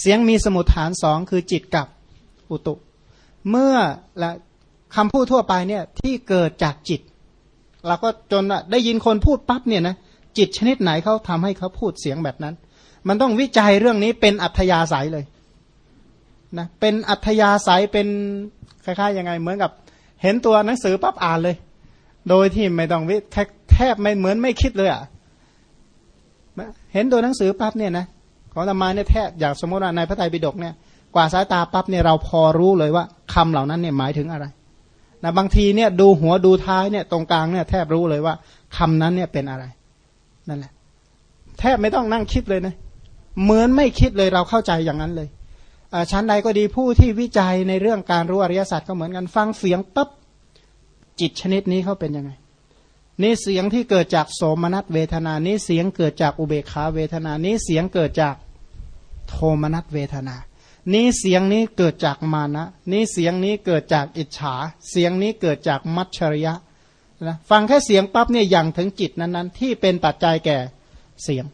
เสียงมีสมุทฐานสองคือจิตกับอุตุ เมื่อละคำพูดทั่วไปเนี่ยที่เกิดจากจิตเราก็จนได้ยินคนพูดปั๊บเนี่ยนะจิตชนิดไหนเขาทำให้เขาพูดเสียงแบบนั้น มันต้องวิจัยเรื่องนี้เป็นอัธยาศัยเลยนะเป็นอัธยาศัยเป็นคล้ายๆยังไงเหมือนกับ เห็นตัวหนังสือปั๊บอ่านเลย โดยที่ไม่ต้องวิแทบไม่เหมือนไม่คิดเลยอะ่ะเห็นตัวหนังสือปั๊บเนี่ยนะ ของธรรมาเนี่ยแทบอยากสมมติว่าในพระไตรปิฎกเนี่ยกว่าสายตาปั๊บเนี่ยเราพอรู้เลยว่าคำเหล่านั้นเนี่ยหมายถึงอะไรนะบางทีเนี่ยดูหัวดูท้ายเนี่ยตรงกลางเนี่ยแทบรู้เลยว่าคำนั้นเนี่ยเป็นอะไรนั่นแหละ แทบไม่ต้องนั่งคิดเลยนะเหมือนไม่คิดเลยเราเข้าใจอย่างนั้นเลยชั้นใดก็ดีผู้ที่วิจัยในเรื่องการรู้อริยสัจก็เหมือนกันฟังเสียงปั๊บจิตชนิดนี้เขาเป็นยังไง นี่เสียงที่เกิดจากโสมนัสเวทนานี้เสียงเกิดจากอุเบกขาเวทนานี้เสียงเกิดจาก โทมนัสเวทนา นี้เสียงนี้เกิดจากมานะ นี้เสียงนี้เกิดจากอิจฉา เสียงนี้เกิดจากมัจฉริยะนะฟังแค่เสียงปั๊บเนี่ยย่างถึงจิตนั้นๆ ที่เป็นปัจจัยแก่เสียง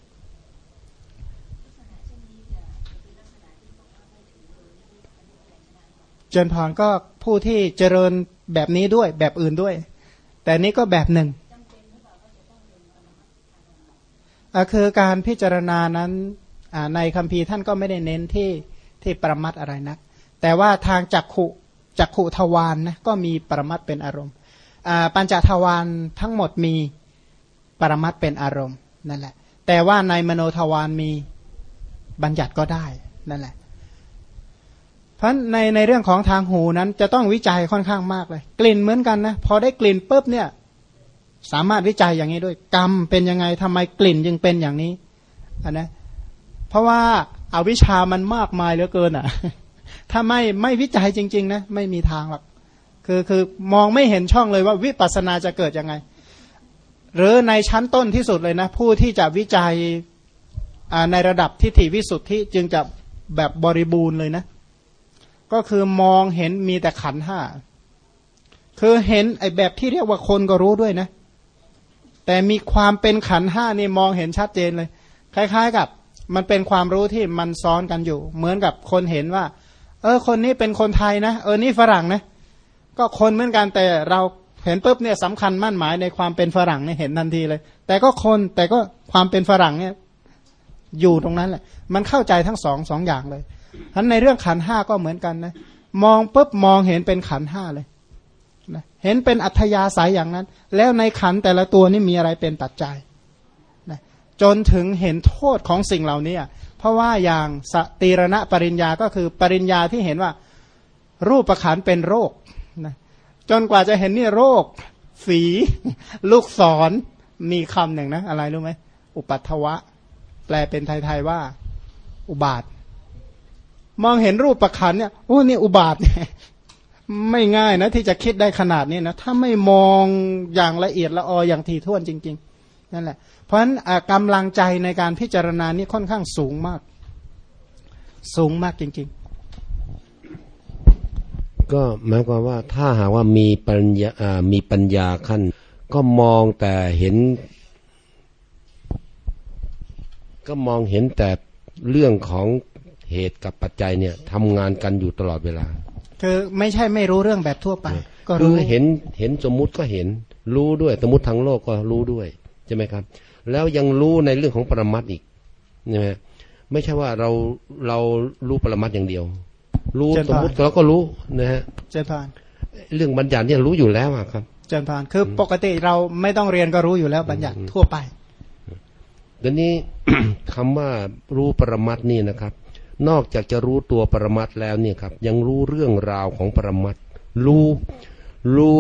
เจนพรก็ผู้ที่เจริญแบบนี้ด้วยแบบอื่นด้วย แต่นี้ก็แบบหนึ่งคือการพิจารณานั้น ในคัมภีร์ท่านก็ไม่ได้เน้นที่ที่ประมัดอะไรนะแต่ว่าทางจักขุจักขุทวารนนะก็มีประมัดเป็นอารมณ์ปัญจทวารทั้งหมดมีปรมัดเป็นอารมณ์นั่นแหละ แต่ว่าในมโนทวารมีบัญญัติก็ได้นั่นแหละ เพราะในในเรื่องของทางหูนั้นจะต้องวิจัยค่อนข้างมากเลย กลิ่นเหมือนกันนะพอได้กลิ่นปุ๊บเนี่ย สามารถวิจัยอย่างนี้ด้วยกรรมเป็นยังไงทำไมกลิ่นจึงเป็นอย่างนี้อันนะ เพราะว่าอาวิชามันมากมายเหลือเกินอะ ถ้าไม่ไม่วิจัยจริง ๆ นะ ไม่มีทางหรอกคือคือมองไม่เห็นช่องเลยว่าวิปัสสนาจะเกิดยังไง หรือในชั้นต้นที่สุดเลยนะ ผู้ที่จะวิจัยในระดับทิฏฐิวิสุทธิจึงจะแบบบริบูรณ์เลยนะ ก็คือมองเห็นมีแต่ขันห้าคือเห็นไอ้แบบที่เรียกว่าคนก็รู้ด้วยนะ แต่มีความเป็นขันห้านี่มองเห็นชัดเจนเลย คล้าย ๆ กับ มันเป็นความรู้ที่มันซ้อนกันอยู่ เหมือนกับคนเห็นว่า เออ คนนี้เป็นคนไทยนะเออนี่ฝรั่งนะก็คนเหมือนกันแต่เราเห็นปุ๊บเนี่ยสำคัญมั่นหมายในความเป็นฝรั่งเนี่ยเห็นทันทีเลย แต่ก็คนแต่ก็ความเป็นฝรั่งเนี่ยอยู่ตรงนั้นแหละ มันเข้าใจทั้งสองสองอย่างเลยทั้นในเรื่องขันห้าก็เหมือนกันนะมองปุ๊บมองเห็นเป็นขันห้าเลยนะเห็นเป็นอัธยาศัยอย่างนั้น แล้วในขันแต่ละตัวนี่มีอะไรเป็นปัจจัย จนถึงเห็นโทษของสิ่งเหล่านี้เพราะว่าอย่างสติรณะปริญญาก็คือปริญญาที่เห็นว่ารูปประขันเป็นโรคนะจนกว่าจะเห็นนี่โรคฝีลูกศรมีคำหนึ่งนะ อะไรรู้ไหมอุปัตถวะ แปลเป็นไทย ๆ ว่า อุบาท มองเห็นรูปประคันเนี่ยโอ้นี่อุบาทเนี่ยไม่ง่ายนะ ที่จะคิดได้ขนาดนี้นะ ถ้าไม่มองอย่างละเอียดละอออย่างทีท่วนจริง ๆ นั่นแหละ เพราะฉะนั้นกำลังใจในการพิจารณานี้ค่อนข้างสูงมาก สูงมากจริง ๆ ก็หมายความว่าถ้าหากว่ามีปัญญามีปัญญาขั้น ก็มองแต่เห็น ก็มองเห็นแต่เรื่องของเหตุกับปัจจัยเนี่ยทำงานกันอยู่ตลอดเวลา คือไม่ใช่ไม่รู้เรื่องแบบทั่วไป ก็รู้เห็นเห็นสมมุติก็เห็น รู้ด้วยสมมติทางโลกก็รู้ด้วยใช่ไหมครับ แล้วยังรู้ในเรื่องของปรมัตอีกใช่ไหมไม่ใช่ว่าเราเรารู้ปรมัตอย่างเดียว รู้สมมติเราก็รู้นะฮะเจนพาน เรื่องบัญญัติเนี่ยรู้อยู่แล้วครับ เจนพานคือปกติเราไม่ต้องเรียนก็รู้อยู่แล้วบัญญัติทั่วไปเดี๋ยวนี้คำว่ารู้ปรมัตนี่นะครับ นอกจากจะรู้ตัวปรมัตแล้วเนี่ยครับ ยังรู้เรื่องราวของปรมัตรู้ รู้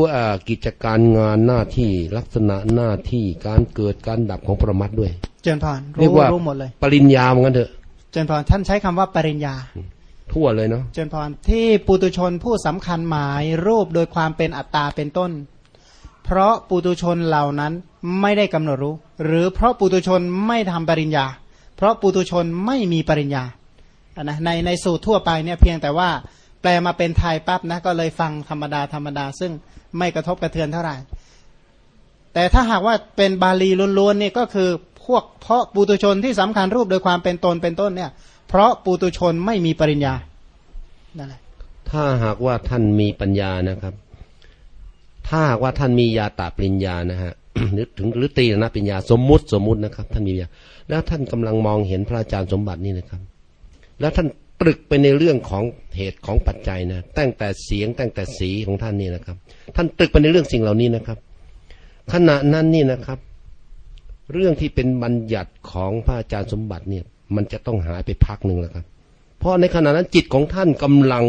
กิจการงานหน้าที่ลักษณะหน้าที่การเกิดการดับของปรมัตด้วย เจนพานเรียกว่ารู้หมดเลย ปริญญาเหมือนกันเถอะเจนพานท่านใช้คำว่าปริญญา ทั่วเลยเนาะเจนพานที่ปุตุชนผู้สำคัญหมายรูปโดยความเป็นอัตตาเป็นต้น เพราะปุตุชนเหล่านั้นไม่ได้กำหนดรู้ หรือเพราะปุตุชนไม่ทำปริญญา เพราะปุตุชนไม่มีปริญญานะในในสูตรทั่วไปเนี่ยเพียงแต่ว่า แปลมาเป็นไทยปั๊บนะก็เลยฟังธรรมดาธรรมดา ซึ่งไม่กระทบกระเทือนเท่าไหร่ แต่ถ้าหากว่าเป็นบาลีล้วนๆนี่ก็คือพวกเพาะปุตุชนที่สำคัญรูปโดยความเป็นตนเป็นต้นเนี่ย เพราะปุตุชนไม่มีปริญญานั่นแหละถ้าหากว่าท่านมีปัญญานะครับ ถ้าหากว่าท่านมียาตาปริญญานะฮะหรือถึงหรือตีนะปริญญาสมมุติสมมุตินะครับ ท่านมียาแล้วท่านกำลังมองเห็นพระอาจารย์สมบัตินี่นะครับ แล้วท่าน ตรึกไปในเรื่องของเหตุของปัจจัยนะตั้งแต่เสียงตั้งแต่สีของท่านนี่นะครับ ท่านตรึกไปในเรื่องสิ่งเหล่านี้นะครับ ขณะนั้นนี่นะครับ เรื่องที่เป็นบัญญัติของพระอาจารย์สมบัติเนี่ย มันจะต้องหายไปพักหนึ่งแล้วครับ เพราะในขณะนั้นจิตของท่านกำลัง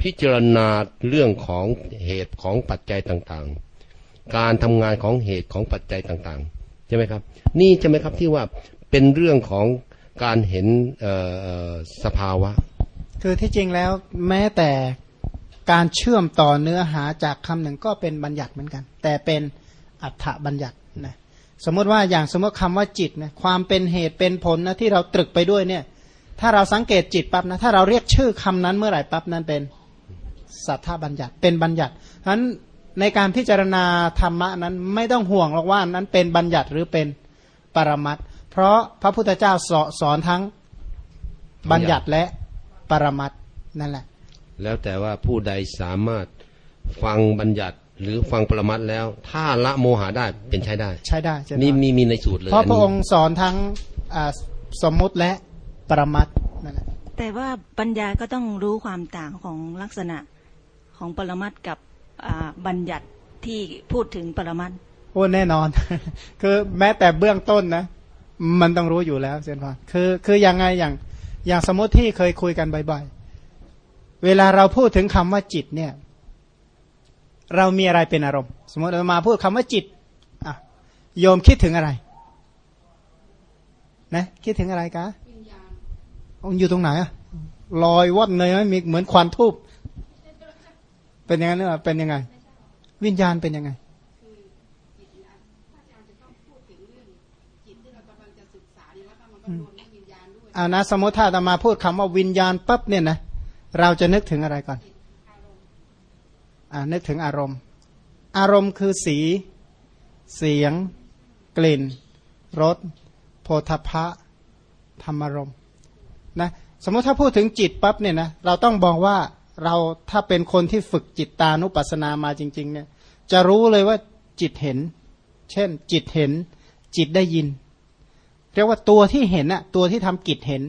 พิจารณาเรื่องของเหตุของปัจจัยต่างๆ การทำงานของเหตุของปัจจัยต่างๆใช่ไหมครับ นี่ใช่ไหมครับที่ว่าเป็นเรื่องของ การเห็นสภาวะ คือที่จริงแล้วแม้แต่การเชื่อมต่อเนื้อหาจากคำหนึ่งก็เป็นบัญญัติเหมือนกัน แต่เป็นอัฏฐบัญญัตินะสมมติว่าอย่างสมมติคำว่าจิตนะความเป็นเหตุเป็นผลนะที่เราตรึกไปด้วยเนี่ย ถ้าเราสังเกตจิตปั๊บนะถ้าเราเรียกชื่อคำนั้นเมื่อไหร่ปั๊บนั้นเป็นสัทธบัญญัติเป็นบัญญัติฉะนั้นในการพิจารณาธรรมะนั้นไม่ต้องห่วงหรอกว่านั้นเป็นบัญญัติหรือเป็นปรมัตถ์ เพราะพระพุทธเจ้าสอสอนทั้งบัญญัติและปรมัตถ์นั่นแหละ แล้วแต่ว่าผู้ใดสามารถฟังบัญญัติหรือฟังปรมัตถ์แล้ว ถ้าละโมหะได้เป็นใช้ได้ ใช้ได้ใช่ไหมนี่มีมีในสูตรเลย เพราะอันพนี้ระองค์สอนทั้งอ่าสมมุติและปรมัตถ์นั่นแหละแต่ว่าปัญญาก็ต้องรู้ความต่างของลักษณะของปรมัตถ์กับอ่าบัญญัติที่พูดถึงปรมัตถ์โอ้แน่นอน คือแม้แต่เบื้องต้นนะ มันต้องรู้อยู่แล้วเซนพานคือคือยังไงอย่างอย่างสมมติที่เคยคุยกันบ่อยๆ เวลาเราพูดถึงคำว่าจิตเนี่ย เรามีอะไรเป็นอารมณ์ สมมติเรามาพูดคำว่าจิตอะโยมคิดถึงอะไร นะ คิดถึงอะไรกะองอยู่ตรงไหนอะลอยว่อนเลยไหมมีเหมือนควันทูบเป็นยังไงเนี่ยเป็นยังไง วิญญาณเป็นยังไง เอานะสมมติถ้าตมาพูดคำว่าวิญญาณปั๊บเนี่ยนะเราจะนึกถึงอะไรก่อนอ่านึกถึงอารมณ์ อารมณ์คือสี เสียง กลิ่นรสโพธพะธรรมารมณ์นะสมมติถ้าพูดถึงจิตปั๊บเนี่ยนะเราต้องบอกว่าเราถ้าเป็นคนที่ฝึกจิตตานุปัสสนามาจริง ๆ เนี่ย จะรู้เลยว่าจิตเห็น เช่น จิตเห็น จิตได้ยิน เรียกว่าตัวที่เห็นอะตัวที่ทำกิจเห็น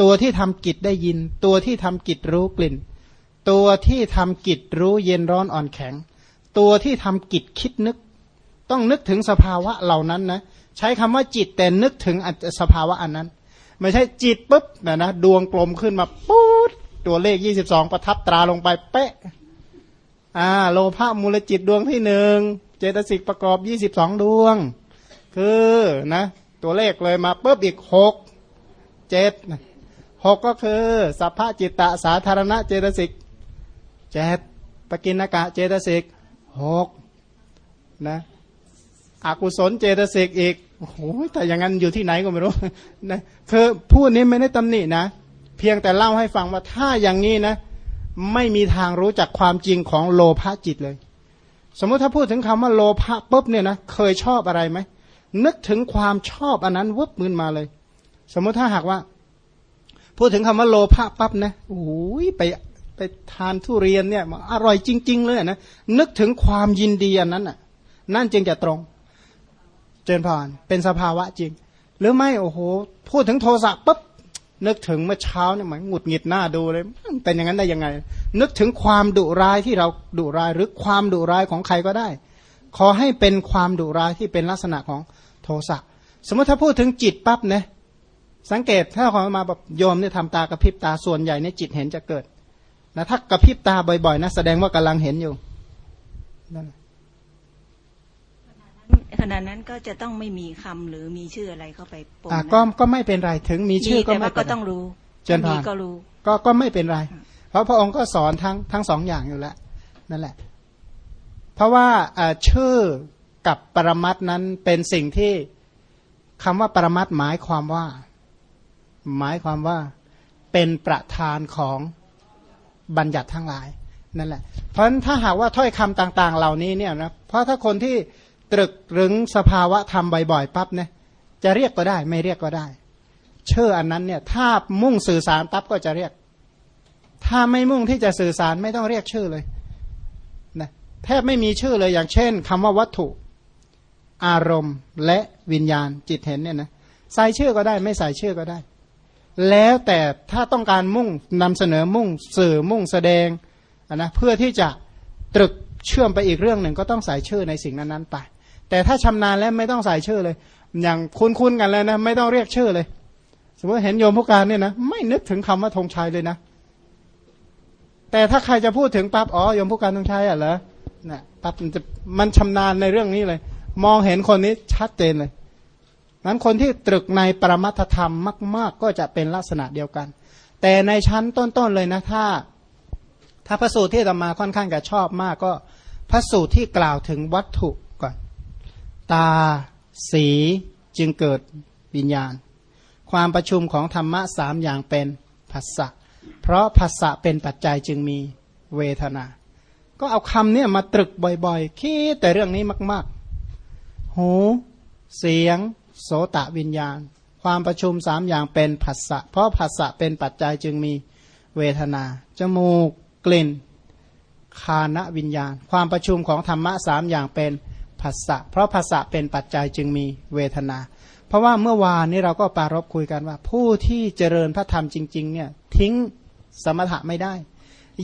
ตัวที่ทำกิจได้ยิน ตัวที่ทำกิจรู้กลิ่น ตัวที่ทำกิจรู้เย็นร้อนอ่อนแข็ง ตัวที่ทำกิจคิดนึก ต้องนึกถึงสภาวะเหล่านั้นนะใช้คำว่าจิตแต่นึกถึงสภาวะอันนั้น ไม่ใช่จิตปุ๊บนะนะดวงกลมขึ้นมาปุ๊บตัวเลขยี่สิบสองประทับตราลงไปเป๊ะอ่าโลภะมูลจิตดวงที่หนึ่งเจตสิกประกอบยี่สิบสองดวง คือนะ ตัวเลขเลยมาปุ๊บอีกหกเจ็ดหกก็คือ สัพพะจิตตะสาธารณะเจตสิกเจ็ดปกินกะเจตสิกหกนะอกุศลเจตสิกอีกโอ้โหแต่อย่างนั้นอยู่ที่ไหนก็ไม่รู้นะคือพูดนี้ไม่ได้ตำหนินะ เพียงแต่เล่าให้ฟังว่าถ้าอย่างนี้นะ ไม่มีทางรู้จักความจริงของโลภะจิตเลย สมมติถ้าพูดถึงคำว่าโลภะปุ๊บเนี่ยนะเคยชอบอะไรไหม นึกถึงความชอบอันนั้นวุบมืนมาเลย สมมติถ้าหากว่า พูดถึงคำว่าโลภะปั๊บนะโอ้ยไปไปทานทุเรียนเนี่ยอร่อยจริง ๆ เลยนะนึกถึงความยินดีอันนั้นอะ นั่นจึงจะตรง เจนพรเป็นสภาวะจริง หรือไม่โอ้โห พูดถึงโทสะปุ๊บนึกถึงเมื่อเช้าเนี่ยหมือนหงุดหงิดหน้าดูเลยเป็นอย่างนั้นได้ยังไง นึกถึงความดุร้ายที่เราดุร้ายหรือความดุร้ายของใครก็ได้ ขอให้เป็นความดุร้ายที่เป็นลักษณะของ โทสะสมมติถ้าพูดถึงจิตปั๊บเนี่ยสังเกตถ้าความมาแบบโยมเนี่ยทำตากระพริบตาส่วนใหญ่ในจิตเห็นจะเกิดนะถ้ากระพริบตาบ่อยๆนะแสดงว่ากำลังเห็นอยู่นั่นขณะนั้นก็จะต้องไม่มีคำหรือมีชื่ออะไรเข้าไปปนอ่านะก็ก็ไม่เป็นไรถึงมีชื่อก็แต่ไม่ว่าเป็ก็นไรต้องรู้เจริญพรมีก็รู้ก็ก็ไม่เป็นไร เพราะพระองค์ก็สอนทั้งทั้งสองอย่างอยู่แล้วนั่นแหละ เพราะว่าอ่าชื่อ กับปรมัตนั้นเป็นสิ่งที่คำว่าปรมัตหมายความว่า หมายความว่าเป็นประธานของบัญญัติทั้งหลายนั่นแหละ เพราะฉะนั้นถ้าหากว่าถ้อยคำต่างๆ เหล่านี้เนี่ยนะเพราะถ้าคนที่ตรึกรึงสภาวะธรรมบ่อยๆปั๊บเนี่ยจะเรียกก็ได้ ไม่เรียกก็ได้ชื่ออันนั้นเนี่ยถ้ามุ่งสื่อสารปั๊บก็จะเรียก ถ้าไม่มุ่งที่จะสื่อสารไม่ต้องเรียกชื่อเลยนะแทบไม่มีชื่อเลยอย่างเช่นคำว่าวัตถุ อารมณ์และวิญญาณจิตเห็นเนี่ยนะใส่ชื่อก็ได้ไม่ใส่ชื่อก็ได้ แล้วแต่ถ้าต้องการมุ่งนำเสนอมุ่งสื่อมุ่งแสดงนะเพื่อที่จะตรึกเชื่อมไปอีกเรื่องหนึ่งก็ต้องใส่ชื่อในสิ่งนั้นๆไป แต่ถ้าชำนาญแล้วไม่ต้องใส่ชื่อเลย อย่างคุ้นๆกันแล้วนะไม่ต้องเรียกชื่อเลย สมมติเห็นโยมผู้การเนี่ยนะไม่นึกถึงคำว่าธงชัยเลยนะ แต่ถ้าใครจะพูดถึงปั๊บอ๋อโยมผู้การธงชัยอะเหรอนะปั๊บมันจะมันชำนาญในเรื่องนี้เลย มองเห็นคนนี้ชัดเจนเลยนั้นคนที่ตรึกในปรมัตธรรมมาก ๆ ก็จะเป็นลักษณะเดียวกัน แต่ในชั้นต้น ๆ เลยนะถ้า ถ้าพระสูตรที่ตมาค่อนข้างจะชอบมากก็พระสูตรที่กล่าวถึงวัตถุก่อน ตา สีจึงเกิดวิญญาณ ความประชุมของธรรมะสามอย่างเป็นภาษะเพราะภาษะเป็นปัจจัยจึงมีเวทนา ก็เอาคำนี้มาตรึกบ่อย ๆ คิดแต่เรื่องนี้มาก ๆ หู เสียง โสตะวิญญาณ ความประชุมสามอย่างเป็นภาษะเพราะภาษะเป็นปัจจัยจึงมีเวทนา จมูก กลิ่น คานวิญญาณ ความประชุมของธรรมะสามอย่างเป็นภาษะเพราะภาษะเป็นปัจจัยจึงมีเวทนา เพราะว่าเมื่อวานนี้เราก็ปารบคุยกันว่า ผู้ที่เจริญพระธรรมจริงๆเนี่ยทิ้งสมถะไม่ได้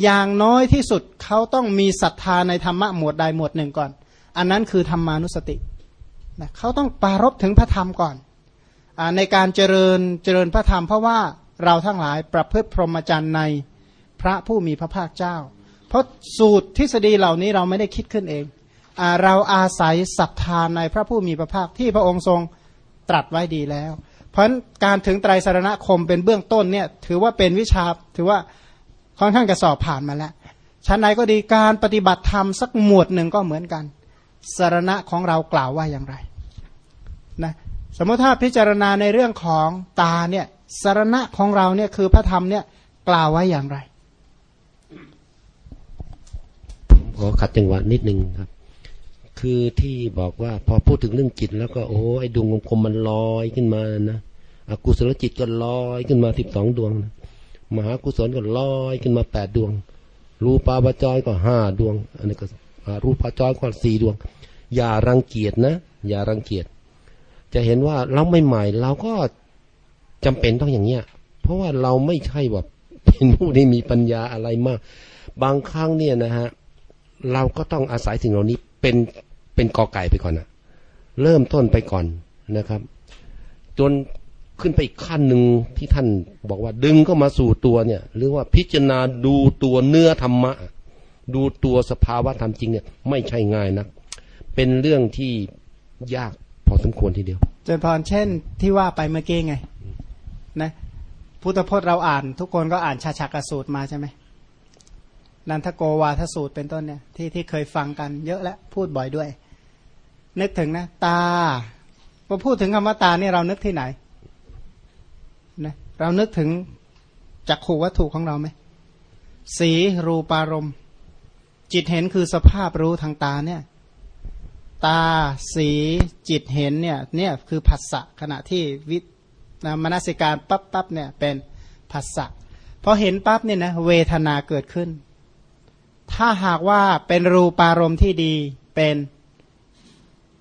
อย่างน้อยที่สุดเขาต้องมีศรัทธาในธรรมะหมวดใดหมวดหนึ่งก่อน อันนั้นคือธรรมานุสติ นะเขาต้องปารบถึงพระธรรมก่อนอในการเจริญเจริญพระธรรมเพราะว่าเราทั้งหลายประพฤติพรหมจรรย์ในพระผู้มีพระภาคเจ้า เพราะสูตรทฤษฎีเหล่านี้เราไม่ได้คิดขึ้นเองอเราอาศัยศรัทธาในพระผู้มีพระภาคที่พระองค์ทรงตรัสไว้ดีแล้ว เพราะการถึงไตรสารณคมเป็นเบื้องต้นเนี่ยถือว่าเป็นวิชาถือว่าค่อนข้างจะสอบผ่านมาแล้วชั้นไหนก็ดีการปฏิบัติธรรมสักหมวดหนึ่งก็เหมือนกันสารณะของเรากล่าวว่าอย่างไร นะสมมติถ้าพิจารณาในเรื่องของตาเนี่ยสารณะของเราเนี่ยคือพระธรรมเนี่ยกล่าวไว้อย่างไรขอขัดจังหวะนิดนึงครับ คือที่บอกว่าพอพูดถึงเรื่องจิต แล้วก็โอ้ไอ้ดวงกลมมันลอยขึ้นมานะอกุศลจิตก็ลอยขึ้นมาสิบสองดวงนะมหากุศลก็ลอยขึ้นมาแปดดวง รูปาบจอยก็ห้าดวงอันนี้ก็รูปาจอยก็สี่ดวง อย่ารังเกียจนะ อย่ารังเกียจ จะเห็นว่าเราไม่ใหม่เราก็จำเป็นต้องอย่างเนี้ย เพราะว่าเราไม่ใช่แบบเป็นผู้ที่มีปัญญาอะไรมาก บางครั้งเนี่ยนะฮะเราก็ต้องอาศัยสิ่งเหล่านี้เป็นเป็นกอไก่ไปก่อนนะเริ่มต้นไปก่อนนะครับ จนขึ้นไปอีกขั้นหนึ่งที่ท่านบอกว่าดึงก็มาสู่ตัวเนี่ย หรือว่าพิจารณาดูตัวเนื้อธรรมะ ดูตัวสภาวะธรรมจริงเนี่ย ไม่ใช่ง่ายนะเป็นเรื่องที่ยาก พอสมควรทีเดียวเจนพรเช่นที่ว่าไปเมื่อกี้ไงนะพุทธพจน์เราอ่าน ทุกคนก็อ่านชาชักสูตรมาใช่ไหมนันทโกวาทสูตรเป็นต้นเนี่ยที่ที่เคยฟังกันเยอะแล้วพูดบ่อยด้วย นึกถึงนะ ตาพอพูดถึงคำว่าตาเนี่ยเรานึกที่ไหนนะเรานึกถึงจักขูวัตถุของเราไหมสีรูปารมณ์ จิตเห็นคือสภาพรู้ทางตาเนี่ย ตาสีจิตเห็นเนี่ยเนี่ยคือผัสสะขณะที่วินะมนสิการปั๊บปั๊บเนี่ยเป็นผัสสะพอเห็นปั๊บเนี่ยนะเวทนาเกิดขึ้น ถ้าหากว่าเป็นรูปารมณ์ที่ดีเป็น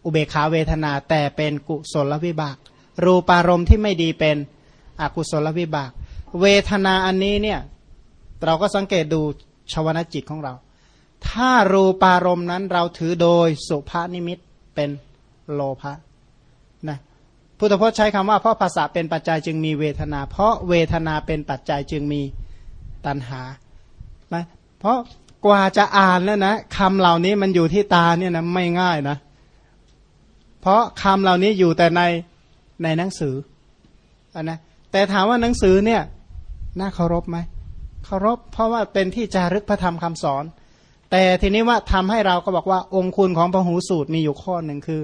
อุเบขาเวทนาแต่เป็นกุศลวิบาก รูปารมณ์ที่ไม่ดีเป็นอกุศลวิบาก เวทนาอันนี้เนี่ยเราก็สังเกตดูชวนาจิตของเรา ถ้ารูปารมณ์นั้นเราถือโดยสุภานิมิตเป็นโลภะนะพุทธพจน์ใช้คำว่าเพราะภาษาเป็นปัจจัยจึงมีเวทนา เพราะเวทนาเป็นปัจจัยจึงมีตัณหานะเพราะกว่าจะอ่านแล้วนะคำเหล่านี้มันอยู่ที่ตาเนี่ยนะไม่ง่ายนะ เพราะคำเหล่านี้อยู่แต่ในในหนังสืออนนะแต่ถามว่าหนังสือเนี่ยน่าเคารพไหมเคารพเพราะว่าเป็นที่จารึกพระธรรมคำสอน แต่ทีนี้ว่าทำให้เราก็บอกว่าองคุณของพระหูสูตรมีอยู่ข้อหนึ่งคือ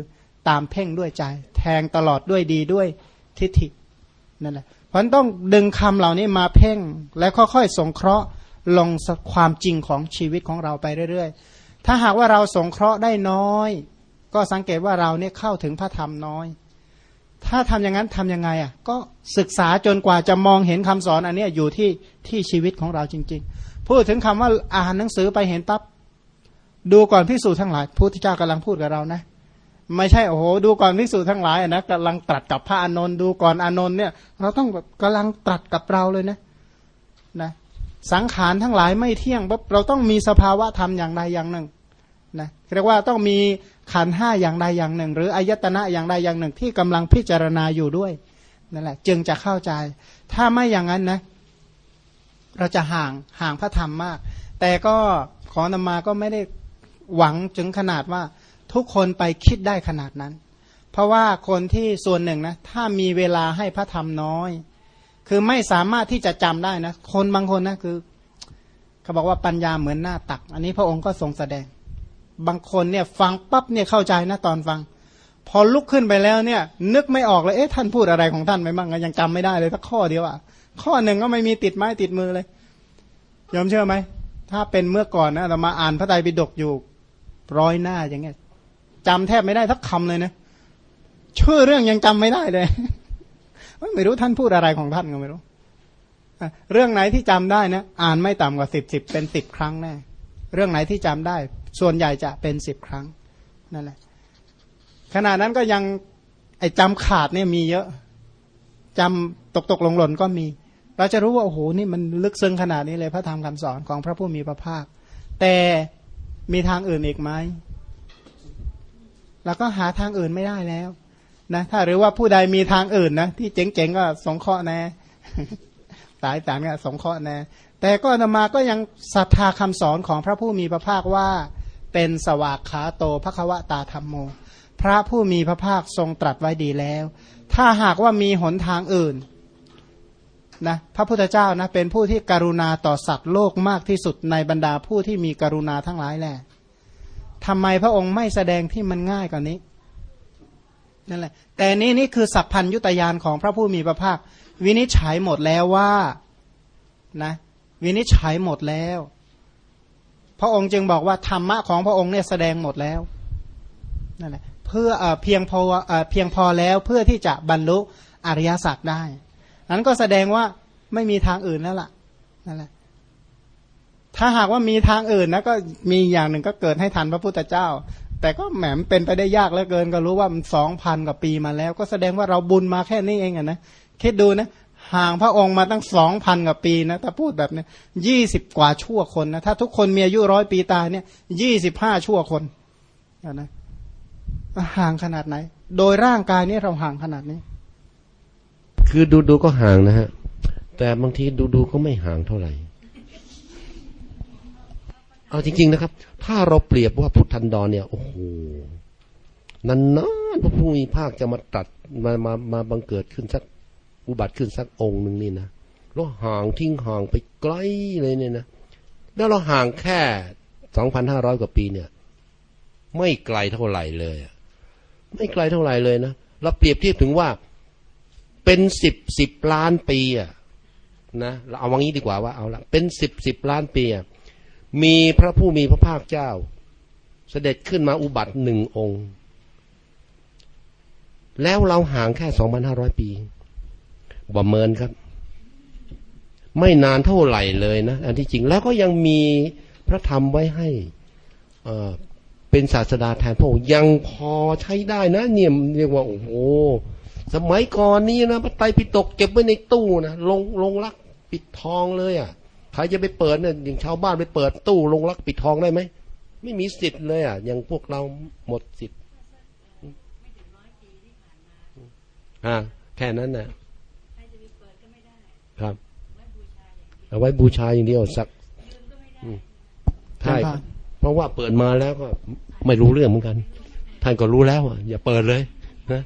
ตามเพ่งด้วยใจ แทงตลอดด้วยดีด้วยทิฏฐินั่นแหละเพราะต้องดึงคำเหล่านี้มาเพ่ง แล้วค่อยๆสงเคราะห์ลงความจริงของชีวิตของเราไปเรื่อยๆ ถ้าหากว่าเราสงเคราะห์ได้น้อย ก็สังเกตว่าเราเนี่ยเข้าถึงพระธรรมน้อย ถ้าทำอย่างนั้นทํำยังไงอะก็ศึกษาจนกว่าจะมองเห็นคำสอนอันนี้อยู่ที่ที่ชีวิตของเราจริง ๆ พูดถึงคำว่าอ่านหนังสือไปเห็นปั๊บ ดูก่อนพิสูจน์ทั้งหลายพุทธเจ้ากำลังพูดกับเรานะ ไม่ใช่โอ้โหดูก่อนพิสูจน์ทั้งหลายนะกำลังตรัสกับพระอานนท์ดูก่อนอานนท์เนี่ย เราต้องแบบกำลังตรัสกับเราเลยนะนะ สังขารทั้งหลายไม่เที่ยงปั๊บเราต้องมีสภาวะธรรมอย่างใดอย่างหนึ่งนะเรียกว่าต้องมีขันห้าอย่างใดอย่างหนึ่ง หรืออายตนะอย่างใดอย่างหนึ่งที่กำลังพิจารณาอยู่ด้วยนั่นแหละ จึงจะเข้าใจ ถ้าไม่อย่างนั้นนะ เราจะห่างห่างพระธรรมมาก แต่ก็ขอนำมาก็ไม่ได้ หวังถึงขนาดว่าทุกคนไปคิดได้ขนาดนั้น เพราะว่าคนที่ส่วนหนึ่งนะถ้ามีเวลาให้พระธรรมน้อย คือไม่สามารถที่จะจำได้นะ คนบางคนนะคือเขาบอกว่าปัญญาเหมือนหน้าตัก อันนี้พระองค์ก็ทรงแสดง บางคนเนี่ยฟังปั๊บเนี่ยเข้าใจนะตอนฟัง พอลุกขึ้นไปแล้วเนี่ย นึกไม่ออกเลยเอ๊ะท่านพูดอะไรของท่านไปบ้างยังจำไม่ได้เลยสักข้อเดียวอะข้อหนึ่งก็ไม่มีติดไม้ติดมือเลยยอมเชื่อไหมถ้าเป็นเมื่อก่อนนะเรามาอ่านพระไตรปิฎกอยู่ ร้อยหน้าอย่างเงี้ยจำแทบไม่ได้ทักคำเลยนะชื่อเรื่องยังจำไม่ได้เลยไม่รู้ท่านพูดอะไรของท่านก็ไม่รู้เรื่องไหนที่จำได้นะอ่านไม่ต่ำกว่าสิบสิบเป็นสิบครั้งแน่เรื่องไหนที่จำได้ ส่วนใหญ่จะเป็นสิบครั้งนั่นแหละขณะนั้นก็ยังไอ้จำขาดเนี่ยมีเยอะจำตกตกหลงหล่นก็มี เราจะรู้ว่าโอ้โหนี่มันลึกซึ้งขนาดนี้เลยพระธรรมคำสอนของพระผู้มีพระภาค แต่ มีทางอื่นอีกไหมเราก็หาทางอื่นไม่ได้แล้วนะถ้าหรือว่าผู้ใดมีทางอื่นนะที่เจ๋งๆก็สงเคราะห์แน่สายสารก็สงเคราะห์แน่แต่ก็นมาก็ยังศรัทธาคำสอนของพระผู้มีพระภาคว่า เป็นสวากขาโตภควตาธรรมโม พระผู้มีพระภาคทรงตรัสไว้ดีแล้ว ถ้าหากว่ามีหนทางอื่น นะพระพุทธเจ้านะเป็นผู้ที่กรุณาต่อสัตว์โลกมากที่สุดในบรรดาผู้ที่มีกรุณาทั้งหลายแหละทำไมพระองค์ไม่แสดงที่มันง่ายกว่านี้นั่นแหละแต่นี้นี่คือสัพพัญยุตยานของพระผู้มีพระภาค วินิจฉัยหมดแล้วว่านะวินิจฉัยหมดแล้ว พระองค์จึงบอกว่าธรรมะของพระองค์เนี่ยแสดงหมดแล้วนั่นแหละเพื่อเพียงพอเพียงพอแล้วเพื่อที่จะบรรลุอริยสัจได้ นั้นก็แสดงว่าไม่มีทางอื่นแล้วล่ะนั่นแหละถ้าหากว่ามีทางอื่นนะก็มีอย่างหนึ่งก็เกิดให้ทันพระพุทธเจ้า แต่ก็แหมเป็นไปได้ยากเหลือเกิน ก็รู้ว่ามันสองพันกว่าปีมาแล้ว ก็แสดงว่าเราบุญมาแค่นี้เองอะนะคิดดูนะห่างพระองค์มาตั้งสองพันกว่าปีนะถ้าพูดแบบนี้ยี่สิบกว่าชั่วคนนะถ้าทุกคนมีอายุร้อยปีตายเนี่ยยี่สิบห้าชั่วคนนะห่างขนาดไหน โดยร่างกายนี้เราห่างขนาดนี้ คือดูดูก็ห่างนะฮะ แต่บางทีดูดูก็ไม่ห่างเท่าไหร่ เอาจริง ๆนะครับ ถ้าเราเปรียบว่าพุทธันดรเนี่ยโอ้โหนานๆพระผู้มีภาคจะมาตัดมามามาบังเกิดขึ้นสักอุบัติขึ้นสักองค์หนึ่งนี่นะเราห่างทิ้งห่างไปไกลเลยเนี่ยนะแล้วเราห่างแค่สองพันห้าร้อยกว่าปีเนี่ย ไม่ไกลเท่าไหร่เลยไม่ไกลเท่าไหร่เลยนะเราเปรียบเทียบถึงว่า เป็นสิบสิบล้านปีอะนะเราเอาวังนี้ดีกว่าว่าเอาละเป็นสิบสิบล้านปีอะมีพระผู้มีพระภาคเจ้า เสด็จขึ้นมาอุบัติหนึ่งองค์ แล้วเราห่างแค่สองพันห้าร้อยปีบ่เมินครับ ไม่นานเท่าไหร่เลยนะอันที่จริงแล้วก็ยังมีพระธรรมไว้ให้เป็นศาสดาแทนพระองค์ยังพอใช้ได้นะเนี่ยเรียกว่าโอ้โห สมัยก่อนนี้นะพระไตรปิฎกเก็บไว้ในตู้นะลงลงรักปิดทองเลยอะใครจะไปเปิดเนี่ยอย่างชาวบ้านไปเปิดตู้ลงรักปิดทองได้ไหมไม่มีสิทธิ์เลยอะอย่างพวกเราหมดสิทธิ์อ่าแค่นั้นนะครับเอาไว้บูชาอย่างเดียวสักใช่เพราะว่าเปิดมาแล้วก็ไม่รู้เรื่องเหมือนกัน ท่านก็รู้แล้วอะอย่าเปิดเลยนะ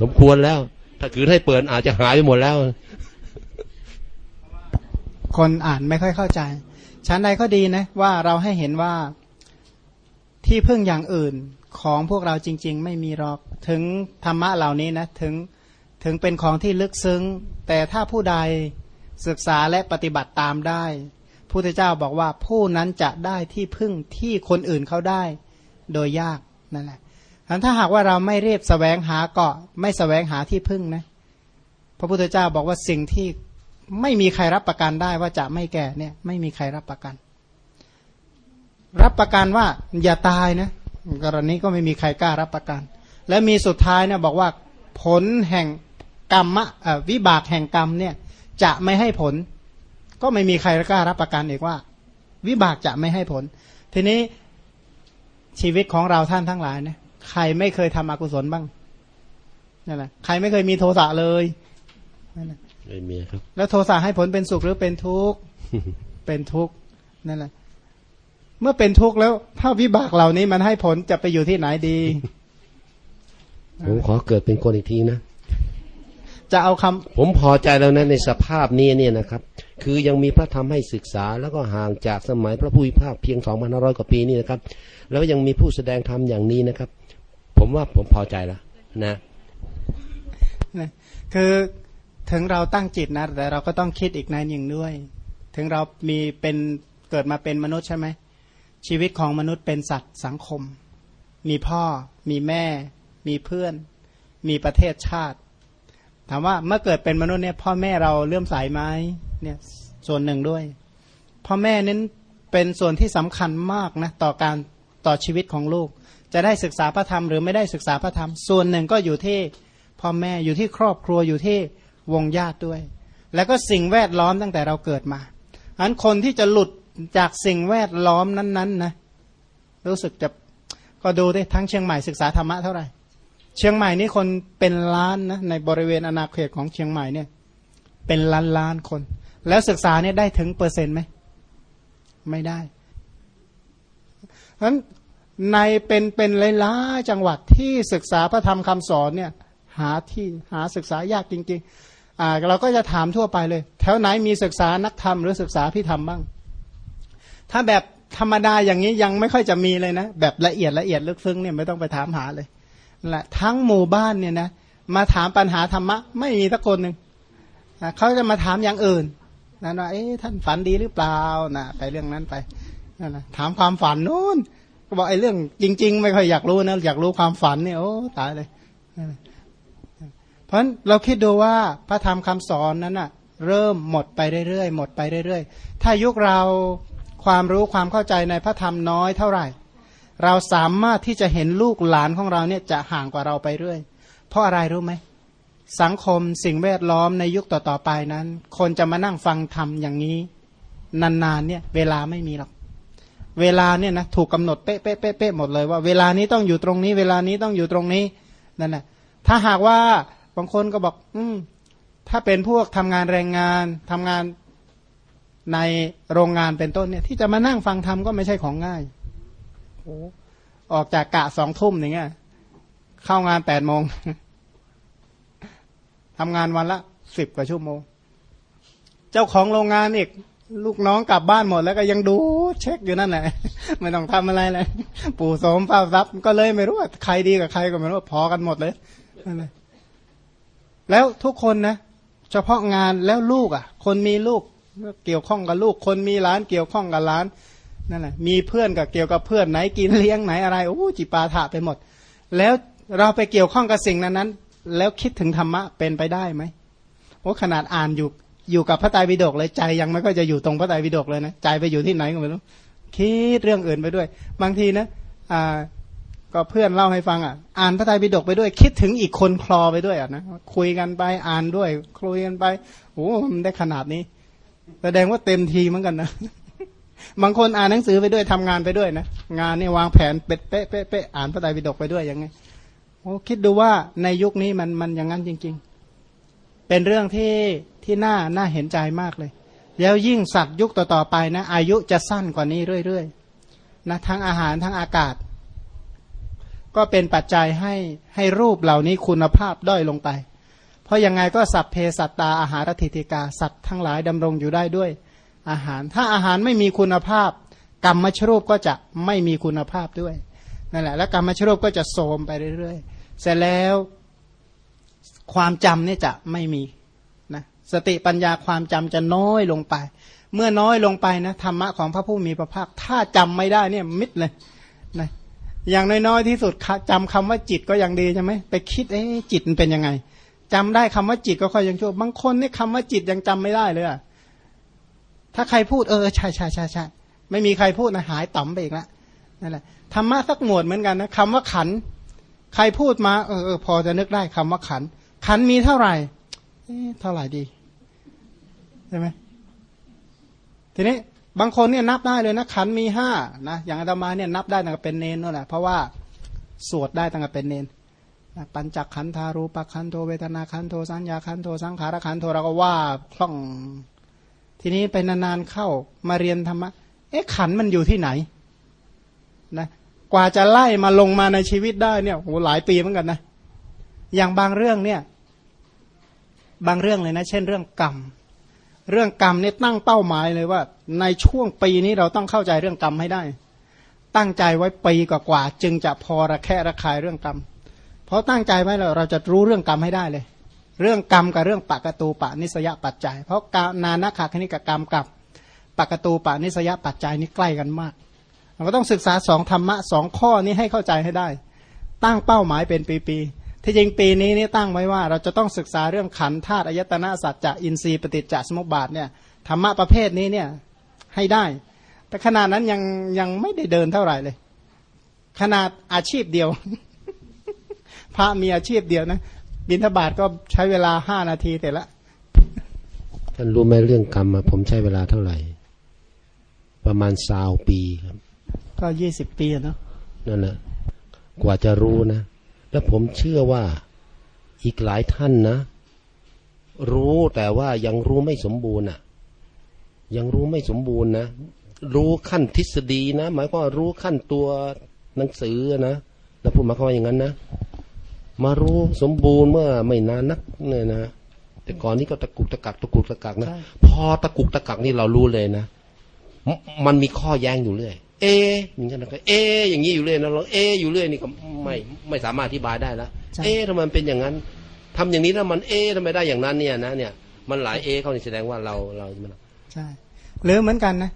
สมควรแล้ว ถ้าคือให้เปิดอาจจะหายไปหมดแล้ว คนอ่านไม่ค่อยเข้าใจชั้นใดก็ดีนะว่าเราให้เห็นว่าที่พึ่งอย่างอื่นของพวกเราจริง ๆ ไม่มีหรอกถึงธรรมะเหล่านี้นะถึงถึงเป็นของที่ลึกซึ้ง แต่ถ้าผู้ใดศึกษาและปฏิบัติตามได้พุทธเจ้าบอกว่าผู้นั้นจะได้ที่พึ่งที่คนอื่นเขาได้ โดยยากนั่นแหละ อันถ้าหากว่าเราไม่รีบสแสวงหาเกาะไม่สแสวงหาที่พึ่งนะ พระพุทธเจ้าบอกว่าสิ่งที่ไม่มีใครรับประกันได้ว่าจะไม่แก่เนี่ย ไม่มีใครรับประกัน รับประกันว่าอย่าตายนะกรณีก็ไม่มีใครกล้ารับประกัน และมีสุดท้ายเนี่ยบอกว่าผลแห่งกรรมวิบากแห่งกรรมเนี่ย จะไม่ให้ผล ก็ไม่มีใครกล้ารับประกันอีกว่า วิบากจะไม่ให้ผล ทีนี้ชีวิตของเราท่านทั้งหลายเนี่ย ใครไม่เคยทำอกุศลบ้างนั่นแหละใครไม่เคยมีโทสะเลยนั่นแหละไม่มีครับ แล้วโทสะให้ผลเป็นสุขหรือเป็นทุกข์เป็นทุกข์นั่นแหละ เมื่อเป็นทุกข์แล้วถ้าวิบากเหล่านี้มันให้ผลจะไปอยู่ที่ไหนดีผมขอเกิดเป็นคนอีกทีนะจะเอาคำผมพอใจแล้วนะในสภาพนี้เนี่ยนะครับ คือยังมีพระธรรมให้ศึกษา แล้วก็ห่างจากสมัยพระผู้พิพากเพียงสองพันห้าร้อยกว่าปีนี่นะครับ แล้วยังมีผู้แสดงธรรมอย่างนี้นะครับ ผมว่าผมพอใจแล้วนะคือถึงเราตั้งจิตนะ แต่เราก็ต้องคิดอีกในหนึ่งด้วย ถึงเรามีเป็นเกิดมาเป็นมนุษย์ใช่ไหมชีวิตของมนุษย์เป็นสัตว์สังคม มีพ่อ มีแม่ มีเพื่อน มีประเทศชาติ ถามว่าเมื่อเกิดเป็นมนุษย์เนี่ยพ่อแม่เราเลื่อมใสไหมเนี่ยส่วนหนึ่งด้วย พ่อแม่นั้นเป็นส่วนที่สำคัญมากนะต่อการต่อชีวิตของลูก จะได้ศึกษาพระธรรมหรือไม่ได้ศึกษาพระธรรม ส่วนหนึ่งก็อยู่ที่พ่อแม่อยู่ที่ครอบครัวอยู่ที่วงญาติด้วย แล้วก็สิ่งแวดล้อมตั้งแต่เราเกิดมาอันคนที่จะหลุดจากสิ่งแวดล้อมนั้นๆนะรู้สึกจะก็ดูได้ทั้งเชียงใหม่ศึกษาธรรมะเท่าไหร่ เชียงใหม่นี่คนเป็นล้านนะในบริเวณอาณาเขตของเชียงใหม่เนี่ย เป็นล้านล้านคน แล้วศึกษาเนี่ยได้ถึงเปอร์เซ็นต์ไหมไม่ได้เพราะฉะนั้น ในเป็นเป็นหลายๆจังหวัดที่ศึกษาพระธรรมคำสอนเนี่ยหาที่หาศึกษายากจริงๆอ่าเราก็จะถามทั่วไปเลย แถวไหนมีศึกษานักธรรมหรือศึกษาพิธรรมบ้าง ถ้าแบบธรรมดาอย่างนี้ยังไม่ค่อยจะมีเลยนะ แบบละเอียดละเอียดลึกซึ้งเนี่ยไม่ต้องไปถามหาเลยแหละทั้งหมู่บ้านเนี่ยนะมาถามปัญหาธรรมะไม่มีสักคนหนึ่งเขาจะมาถามอย่างอื่นนะว่าเอ๊ะท่านฝันดีหรือเปล่านะไปเรื่องนั้นไปนั่นนะถามความฝันนู้น ก็บอกไอ้เรื่องจริง ๆ ไม่ค่อยอยากรู้นะอยากรู้ความฝันเนี่ยโอ้ตายเลย เพราะฉะนั้นเราคิดดูว่าพระธรรมคำสอนนั้นอะเริ่มหมดไปเรื่อยๆหมดไปเรื่อยๆ ถ้ายุคเราความรู้ความเข้าใจในพระธรรมน้อยเท่าไหร่ เราสามารถที่จะเห็นลูกหลานของเราเนี่ยจะห่างกว่าเราไปเรื่อย เพราะอะไรรู้ไหมสังคมสิ่งแวดล้อมในยุคต่อๆไปนั้น คนจะมานั่งฟังธรรมอย่างนี้ นานๆเนี่ย เวลาไม่มีหรอก เวลาเนี่ยนะถูกกาหนดเป๊ะเป๊ะเป๊ะเป๊ะหมดเลยว่าเวลานี้ต้องอยู่ตรงนี้ เวลานี้ต้องอยู่ตรงนี้นั่นแหละถ้าหากว่าบางคนก็บอก อืมถ้าเป็นพวกทำงานแรงงานทำงานในโรงงานเป็นต้นเนี่ย ที่จะมานั่งฟังธรรมก็ไม่ใช่ของง่ายโออกจากกะสองทุ่มอย่างเงี้ยเข้างานแปดโมงทำงานวันละสิบกว่าชั่วโมง เจ้าของโรงงานอีก ลูกน้องกลับบ้านหมดแล้วก็ยังดูเช็คอยู่นั่นแหละไม่ต้องทำอะไรเลยปู่โสมเฝ้าทรัพย์ก็เลยไม่รู้ว่าใครดีกับใครก็ไม่รู้พอกันหมดเลยนั่นแหละแล้วทุกคนนะเฉพาะงานแล้วลูกอะ คนมีลูกเกี่ยวข้องกับลูก คนมีร้านเกี่ยวข้องกับร้านนั่นแหละมีเพื่อนกับเกี่ยวกับเพื่อนไหนกินเลี้ยงไหนอะไรโอ้จิปาถะไปหมด แล้วเราไปเกี่ยวข้องกับสิ่งนั้นนั้นแล้วคิดถึงธรรมะเป็นไปได้ไหมโอ้ขนาดอ่านอยู่ อยู่กับพระไตรปิฎกเลยใจยังไม่ก็จะอยู่ตรงพระไตรปิฎกเลยนะใจไปอยู่ที่ไหนก็ไม่รู้คิดเรื่องอื่นไปด้วย บางทีนะอ่าก็เพื่อนเล่าให้ฟังอะ อ่านพระไตรปิฎกไปด้วย คิดถึงอีกคนคลอไปด้วยอะนะคุยกันไปอ่านด้วยคุยกันไปโอ้มันได้ขนาดนี้ แสดงว่าเต็มทีเหมือนกันนะบางคนอ่านหนังสือไปด้วยทำงานไปด้วยนะงานนี่วางแผนเป๊ะเป๊ะเป๊ะอ่านพระไตรปิฎกไปด้วยยังไงโอ้คิดดูว่าในยุคนี้มันมันอย่างนั้นจริง ๆ เป็นเรื่องที่ที่น่าน่าเห็นใจมากเลย แล้วยิ่งสัตว์ยุคต่อๆไปนะ อายุจะสั้นกว่านี้เรื่อยๆนะทั้งอาหารทั้งอากาศ ก็เป็นปัจจัยให้ให้รูปเหล่านี้คุณภาพด้อยลงไป เพราะยังไงก็สัพเพสัตตาอาหารทิติกาสัตว์ทั้งหลายดำรงอยู่ได้ด้วยอาหาร ถ้าอาหารไม่มีคุณภาพ กรรมชรูปก็จะไม่มีคุณภาพด้วยนั่นแหละ แล้วกรรมมชรูปก็จะโทมไปเรื่อยๆ เสร็จแล้ว ความจำเนี่ยจะไม่มีนะสติปัญญาความจำจะน้อยลงไป เมื่อน้อยลงไปนะธรรมะของพระผู้มีพระภาค ถ้าจำไม่ได้เนี่ยมิดเลยนะอย่างน้อยๆที่สุดจำคำว่าจิตก็ยังดีใช่ไหมไปคิดเอ๊จิตมันเป็นยังไงจำได้คำว่าจิตก็ค่อยยังชั่วบางคนนี่คำว่าจิตยังจำไม่ได้เลยอะถ้าใครพูดเออใช่ใช่ใช่ใช่ไม่มีใครพูดนะหายต่อมไปอีกล้วนั่นแหละธรรมะสักหมวดเหมือนกันนะคำว่าขัน ใครพูดมาเออเออพอจะนึกได้คำว่าขัน ขันมีเท่าไหร่เท่าไหร่ดีใช่ไหมทีนี้บางคนเนี่ยนับได้เลยนะขันมีห้านะอย่างอาตมาเนี่ยนับได้ตั้งแต่เป็นเนนนั่นแหละเพราะว่าสวดได้ตั้งแต่เป็นเนนปัญจขันธารูปขันโทเวทนาขันโทสัญญาขันโทสังขารขันโทเราก็ว่าคล่อง ทีนี้ไปนานๆเข้ามาเรียนธรรมะเอ๊ะขันมันอยู่ที่ไหนนะกว่าจะไล่มาลงมาในชีวิตได้เนี่ยโหหลายปีเหมือนกันนะ อย่างบางเรื่องเนี่ยบางเรื่องเลยนะ เช่นเรื่องกรรม เรื่องกรรมเนี่ยตั้งเป้าหมายเลยว่า ในช่วงปีนี้เราต้องเข้าใจเรื่องกรรมให้ได้ ตั้งใจไว้ปีกว่าๆจึงจะพอระแคะระคายเรื่องกรรม เพราะตั้งใจไว้เราเราจะรู้เรื่องกรรมให้ได้เลย เรื่องกรรมกับเรื่องปากตูปะนิสยปัจจัย เพราะนานาขาคณิกกรรมกับปากตูปะนิสยปัจจัยนี่ใกล้กันมาก เราก็ต้องศึกษาสองธรรมะสองข้อนี้ให้เข้าใจให้ได้ ตั้งเป้าหมายเป็นปีๆ ที่จริงปีนี้นี่ตั้งไว้ว่าเราจะต้องศึกษาเรื่องขันธาตุอายตนะสัจจะอินทรีย์ปฏิจจสมุปบาทเนี่ยธรรมะประเภทนี้เนี่ยให้ได้ แต่ขนาดนั้นยังยังไม่ได้เดินเท่าไหร่เลย ขนาดอาชีพเดียว พระมีอาชีพเดียวนะบิณฑบาตก็ใช้เวลาห้านาทีแต่ละท่านรู้ไหมเรื่องกรรมอะผมใช้เวลาเท่าไหร่ ประมาณสาวปีครับ ก็ยี่สิบปีอะเนาะนั่นแหละกว่าจะรู้นะ แล้วผมเชื่อว่าอีกหลายท่านนะ รู้แต่ว่ายังรู้ไม่สมบูรณ์อะ ยังรู้ไม่สมบูรณ์นะ รู้ขั้นทฤษฎีนะ หมายความว่ารู้ขั้นตัวหนังสือนะแล้วพูดหมายความว่าอย่างนั้นนะ มารู้สมบูรณ์เมื่อไม่นานนักเนี่ยนะแต่ก่อนนี้ก็ตะกุกตะกักตะกุกตะกักนะ พอตะกุกตะกักนี่เรารู้เลยนะมมันมีข้อแย้งอยู่เรื่อย เอะอย่างนั้นก็เอะอย่างนี้อยู่เรื่อยนะเราเอะอยู่เรื่อยนี่ก็ไม่ไม่สามารถอธิบายได้แล้วใช่เอะทำไมมันเป็นอย่างนั้นทำอย่างนี้แล้วมันเอะทำไมได้อย่างนั้นเนี่ยนะเนี่ย มันหลายเอะเขานี่แสดงว่าเราเรามันใช่หรือเหมือนกันนะ